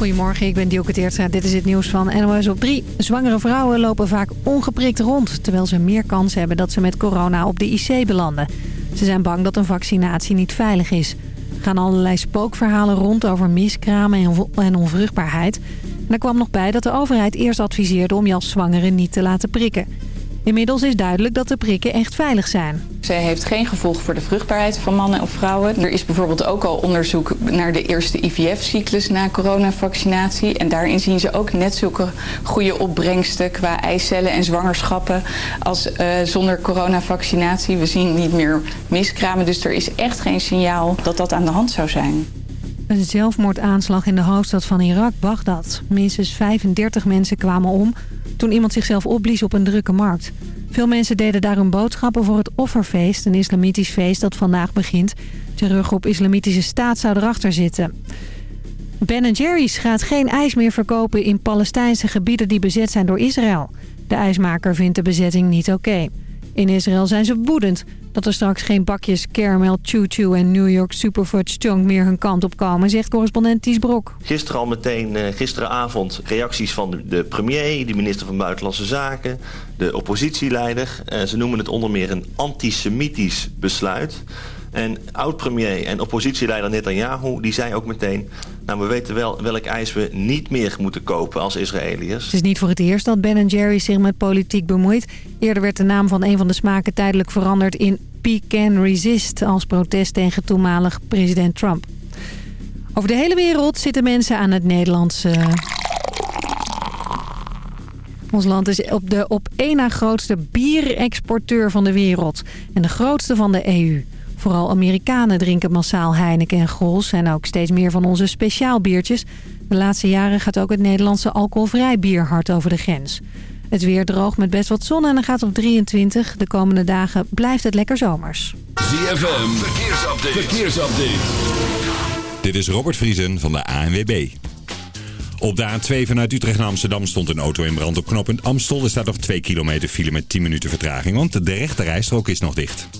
Goedemorgen, ik ben Dielke Teertstra. Dit is het nieuws van NOS op 3. Zwangere vrouwen lopen vaak ongeprikt rond... terwijl ze meer kans hebben dat ze met corona op de IC belanden. Ze zijn bang dat een vaccinatie niet veilig is. Er gaan allerlei spookverhalen rond over miskramen en onvruchtbaarheid. En er kwam nog bij dat de overheid eerst adviseerde om je als zwangere niet te laten prikken. Inmiddels is duidelijk dat de prikken echt veilig zijn. Zij heeft geen gevolg voor de vruchtbaarheid van mannen of vrouwen. Er is bijvoorbeeld ook al onderzoek naar de eerste IVF-cyclus na coronavaccinatie. En daarin zien ze ook net zulke goede opbrengsten qua eicellen en zwangerschappen als uh, zonder coronavaccinatie. We zien niet meer miskramen, dus er is echt geen signaal dat dat aan de hand zou zijn. Een zelfmoordaanslag in de hoofdstad van Irak, Bagdad. Minstens 35 mensen kwamen om toen iemand zichzelf opblies op een drukke markt. Veel mensen deden daar hun boodschappen voor het offerfeest, een islamitisch feest dat vandaag begint. Teruggroep Islamitische Staat zou erachter zitten. Ben Jerry's gaat geen ijs meer verkopen in Palestijnse gebieden die bezet zijn door Israël. De ijsmaker vindt de bezetting niet oké. In Israël zijn ze woedend dat er straks geen bakjes caramel choo choo en New York Superfudge Chunk meer hun kant op komen, zegt correspondent Ties Brok. Gisteren al meteen, uh, gisteravond, reacties van de premier, de minister van Buitenlandse Zaken, de oppositieleider. Uh, ze noemen het onder meer een antisemitisch besluit. En oud-premier en oppositieleider Netanyahu die zei ook meteen... nou, we weten wel welk ijs we niet meer moeten kopen als Israëliërs. Het is niet voor het eerst dat Ben Jerry zich met politiek bemoeit. Eerder werd de naam van een van de smaken tijdelijk veranderd in Pecan Resist... als protest tegen toenmalig president Trump. Over de hele wereld zitten mensen aan het Nederlandse... Ons land is op de op één na grootste bierexporteur van de wereld. En de grootste van de EU. Vooral Amerikanen drinken massaal Heineken en Grols en ook steeds meer van onze speciaalbiertjes. De laatste jaren gaat ook het Nederlandse alcoholvrij bier hard over de grens. Het weer droog met best wat zon en dan gaat op 23. De komende dagen blijft het lekker zomers. ZFM, verkeersupdate. verkeersupdate. Dit is Robert Vriesen van de ANWB. Op de A2 vanuit Utrecht naar Amsterdam stond een auto in brand op knooppunt Amstel. Er staat nog 2 kilometer file met 10 minuten vertraging, want de rechte rijstrook is nog dicht.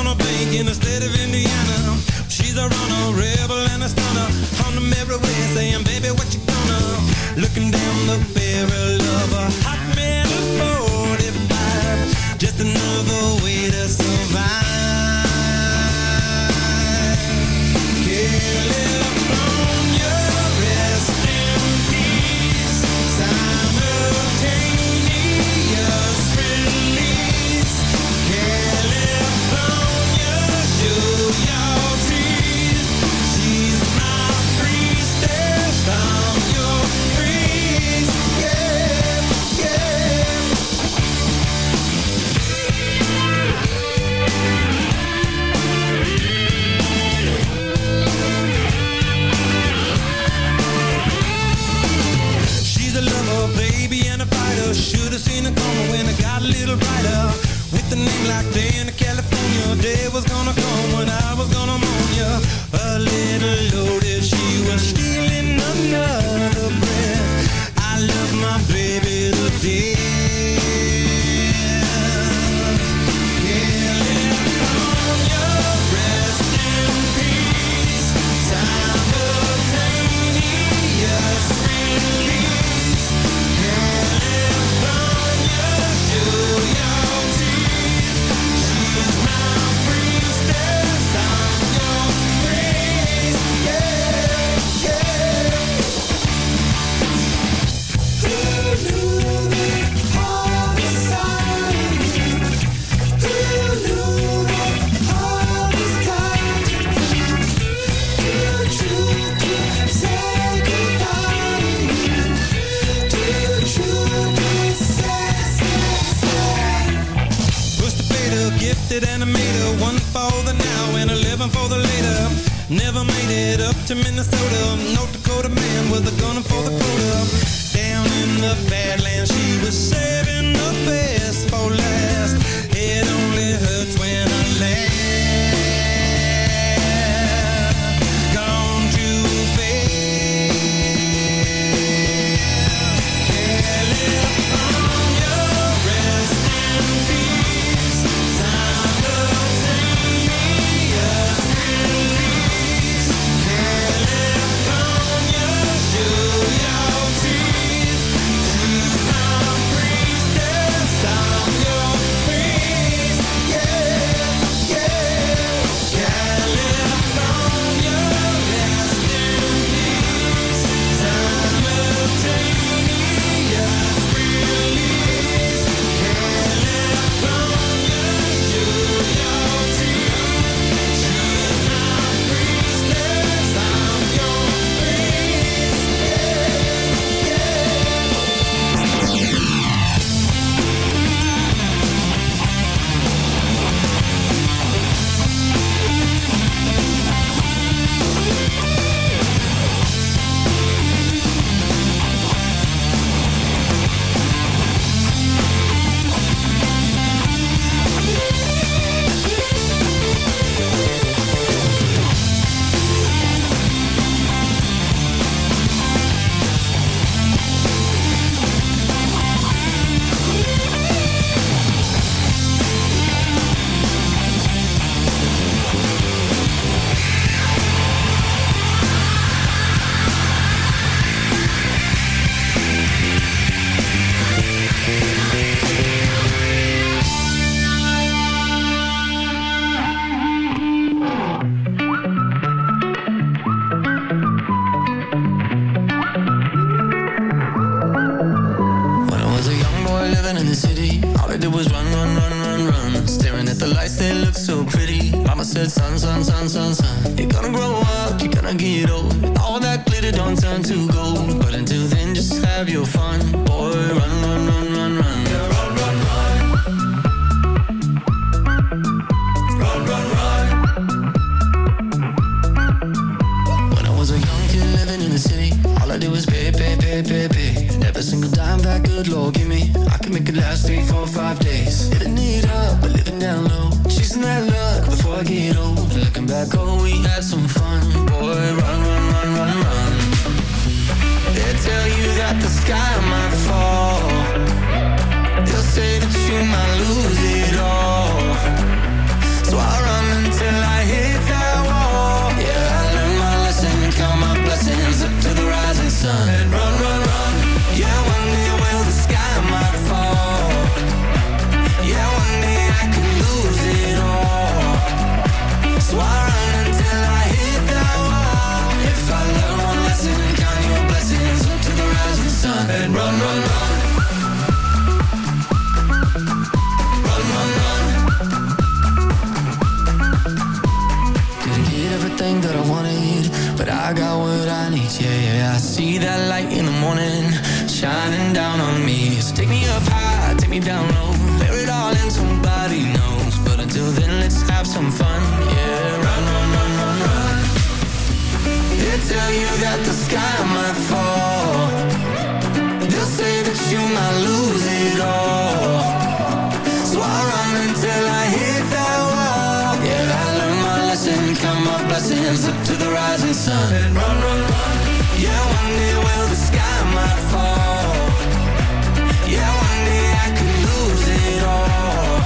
Benjamin the everything that I wanted, but I got what I need. Yeah, yeah. I see that light in the morning, shining down on me. So take me up high, take me down low, let it all in. Somebody knows, but until then, let's have some fun. Yeah, run, run, run, run, run. They tell you that the sky might fall sun and run, run, run. Yeah, one day well the sky might fall. Yeah, one day I could lose it all.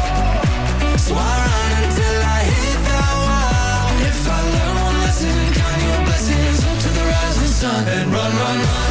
So I run until I hit that wall. If I learn one lesson, count your blessings up to the rising sun and run, run, run.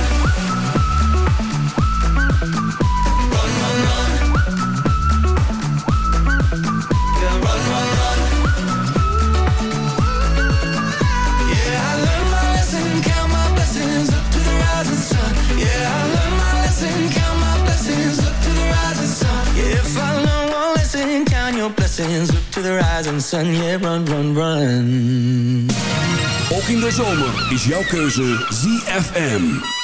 Sun, yeah, run, run, run. Ook in de zomer is jouw keuze ZFM.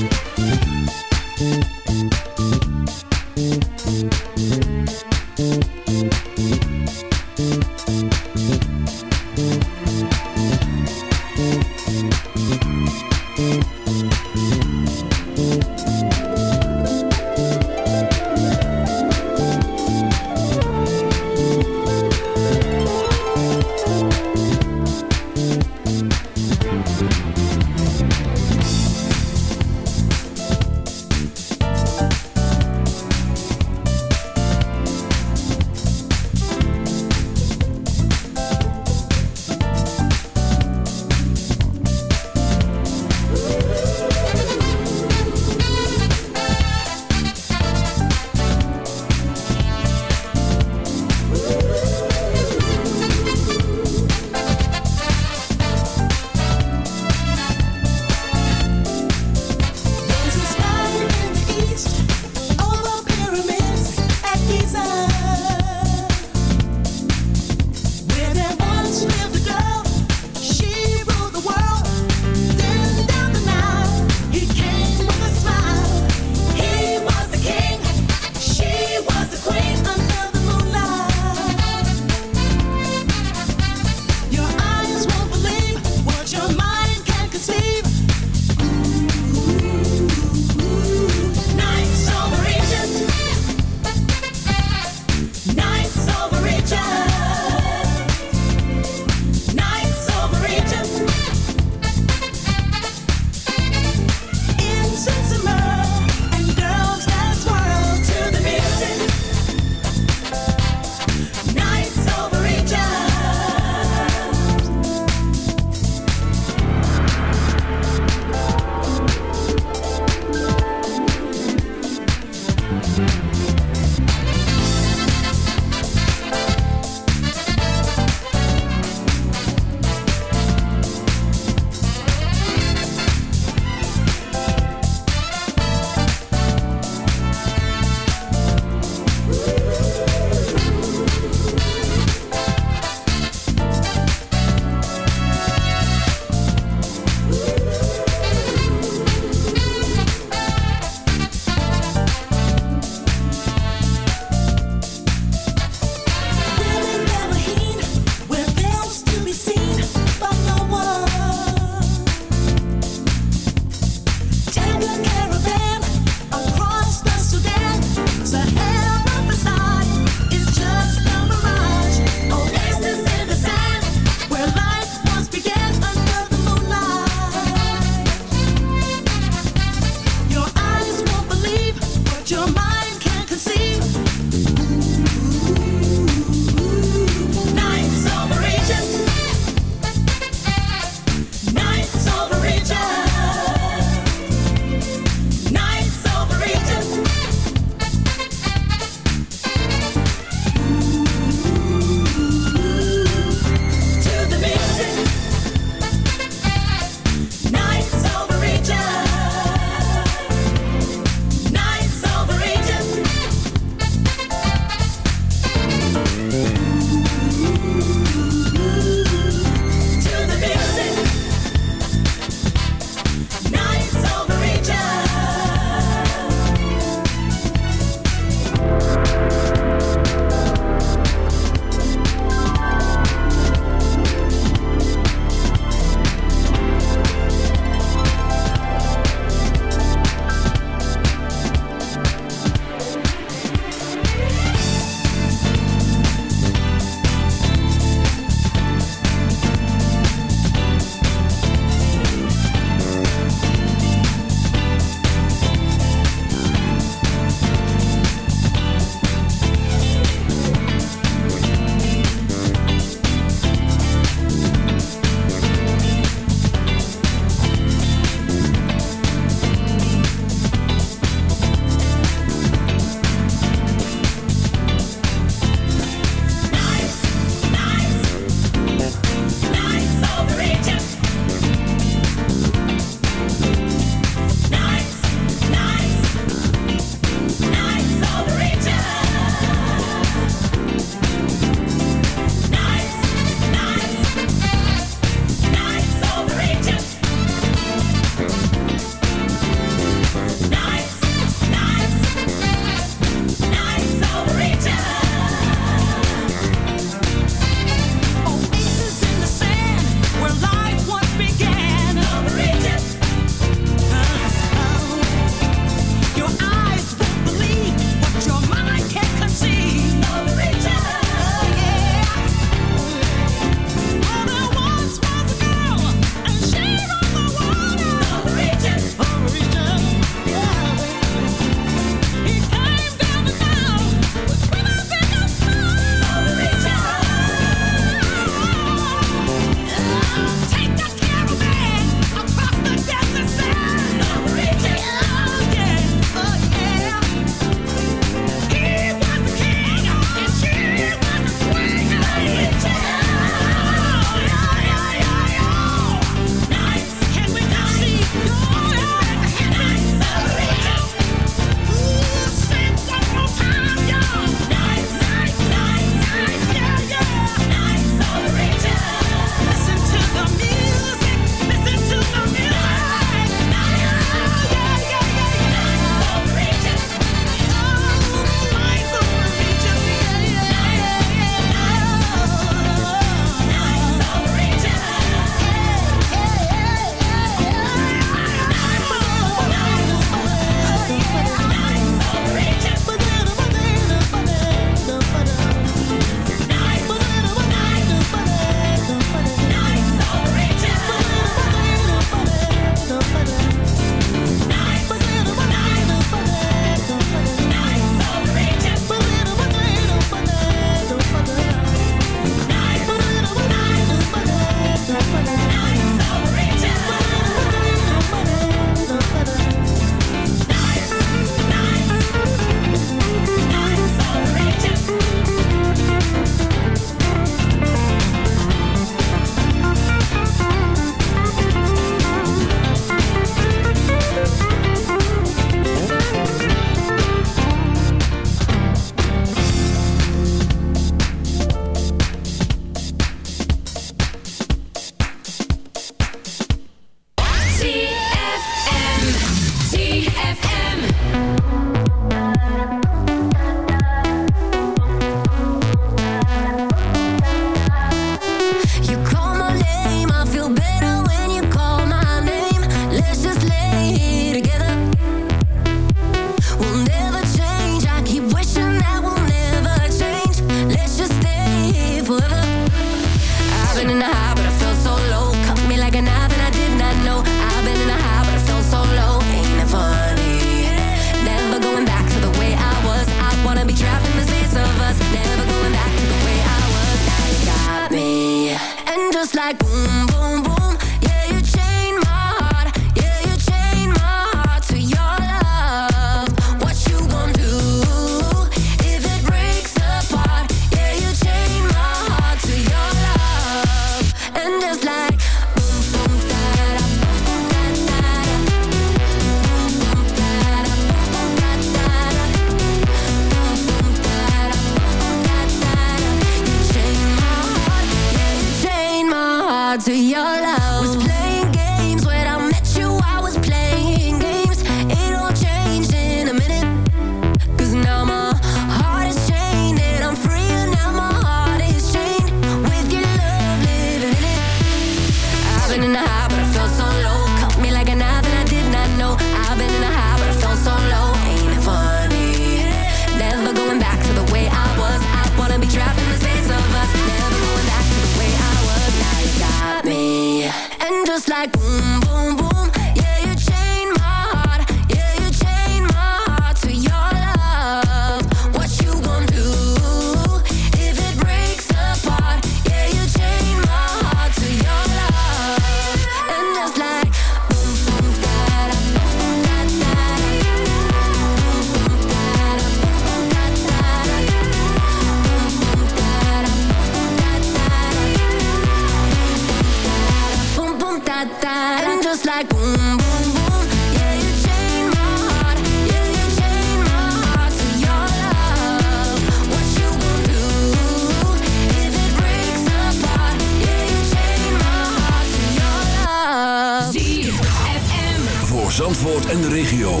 regio.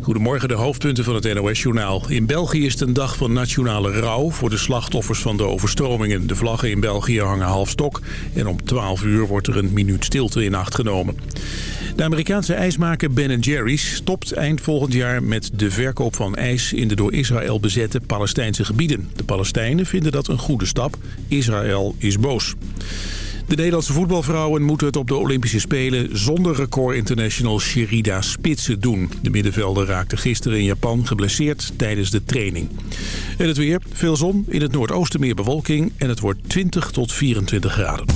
Goedemorgen, de hoofdpunten van het NOS-journaal. In België is het een dag van nationale rouw voor de slachtoffers van de overstromingen. De vlaggen in België hangen half stok en om 12 uur wordt er een minuut stilte in acht genomen. De Amerikaanse ijsmaker Ben Jerry's stopt eind volgend jaar met de verkoop van ijs in de door Israël bezette Palestijnse gebieden. De Palestijnen vinden dat een goede stap. Israël is boos. De Nederlandse voetbalvrouwen moeten het op de Olympische Spelen zonder record international Sherida Spitsen doen. De middenvelder raakte gisteren in Japan geblesseerd tijdens de training. En het weer, veel zon, in het noordoosten meer bewolking en het wordt 20 tot 24 graden.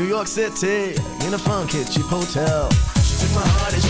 New York City in a funky kitchen hotel. She took my heart and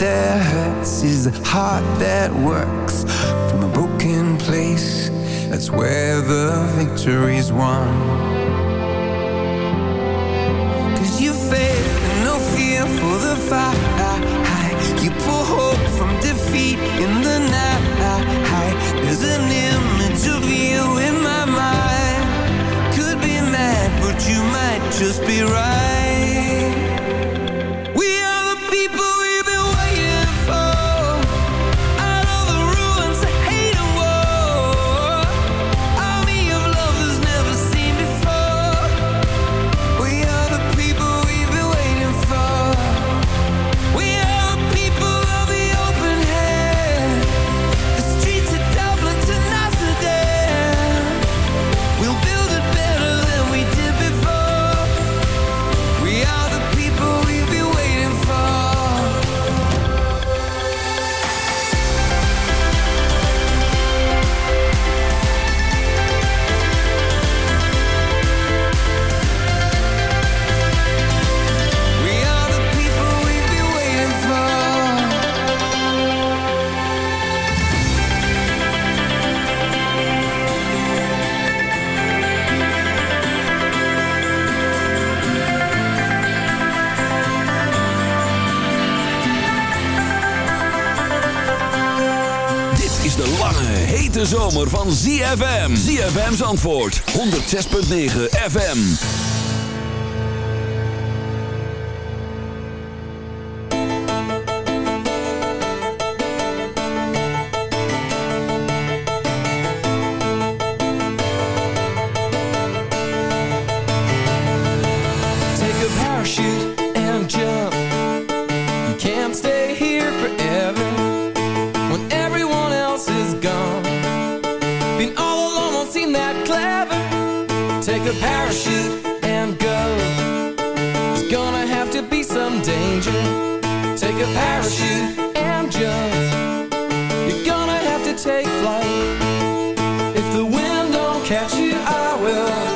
that hurts is a heart that works from a broken place. That's where the victory's won. Cause you fail, no fear for the fight. You pull hope from defeat in the night. There's an Zandvoort 106.9 from danger. Take a parachute and jump. You're gonna have to take flight. If the wind don't catch you, I will.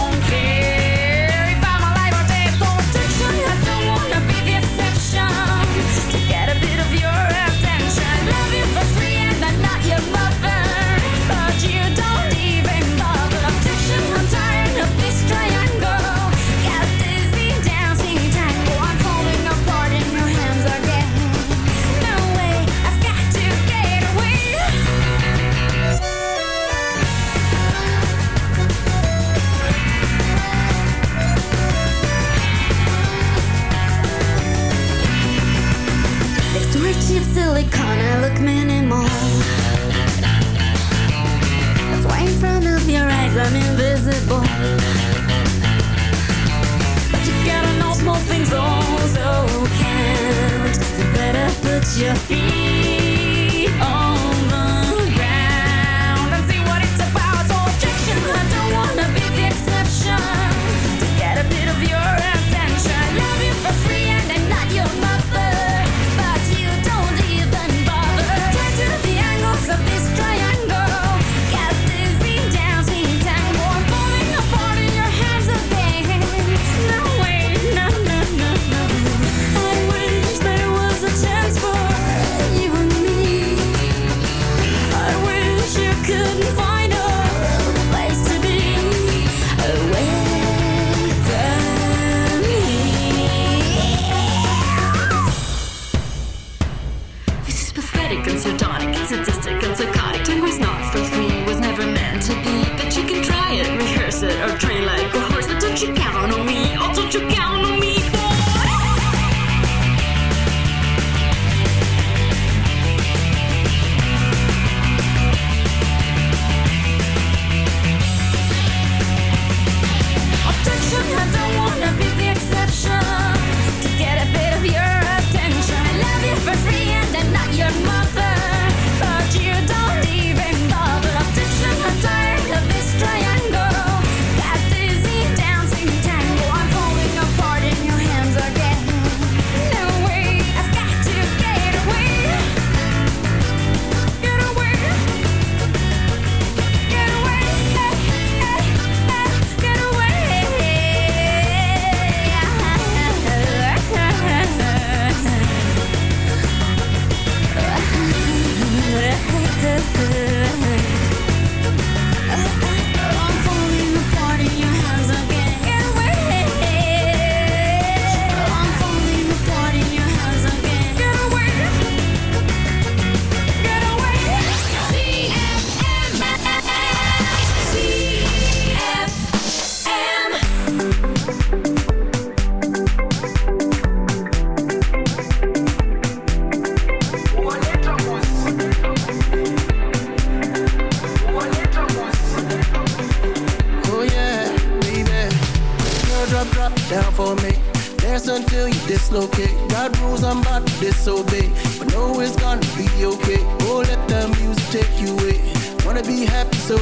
cause I'm invisible. But you gotta know small things also can't You better put your feet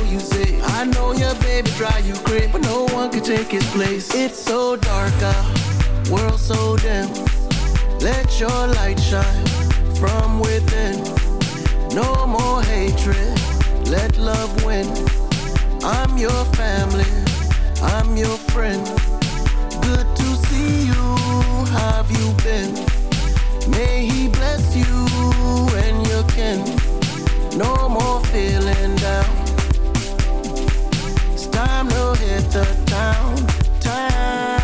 you say I know your baby drive you great, But no one can take his place. It's so dark out, world so dim. Let your light shine from within. No more hatred, let love win. I'm your family, I'm your friend. Good to see you, have you been? May he bless you and your kin. No more feeling down time to hit the town, town.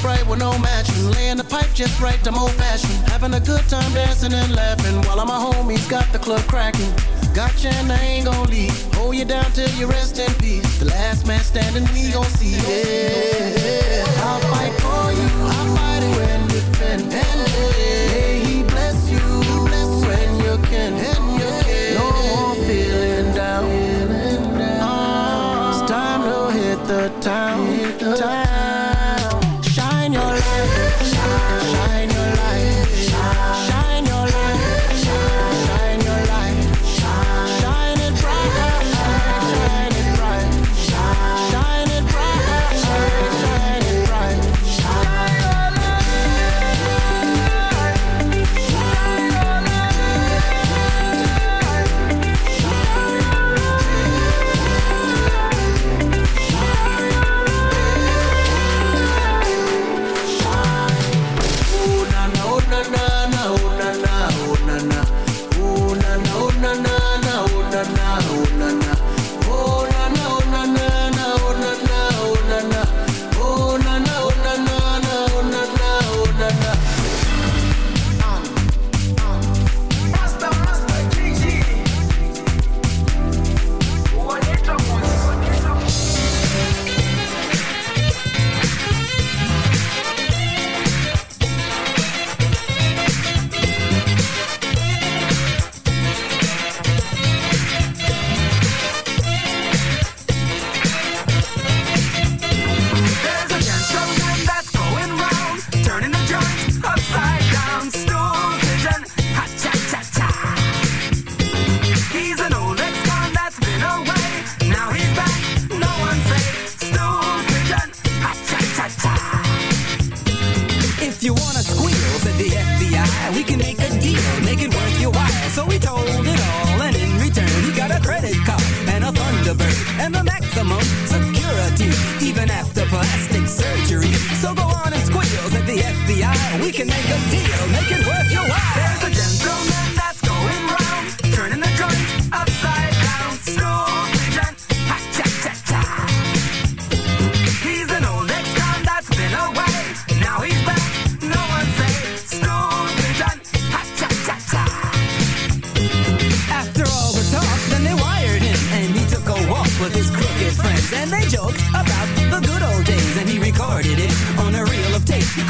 bright with no matching. Laying the pipe just right, I'm old fashioned. Having a good time dancing and laughing while all my homies got the club cracking. Gotcha and I ain't gon' leave. Hold you down till you rest in peace. The last man standing, we gon' see. Yeah, I'll fight for you. I'll fight it when you can. May he bless you. bless When you can. No more feeling down. It's time to hit the town.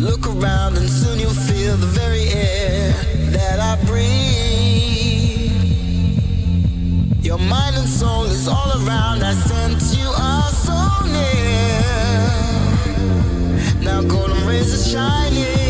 Look around and soon you'll feel the very air that I breathe. Your mind and soul is all around. I sense you are so near. Now golden rays are shining.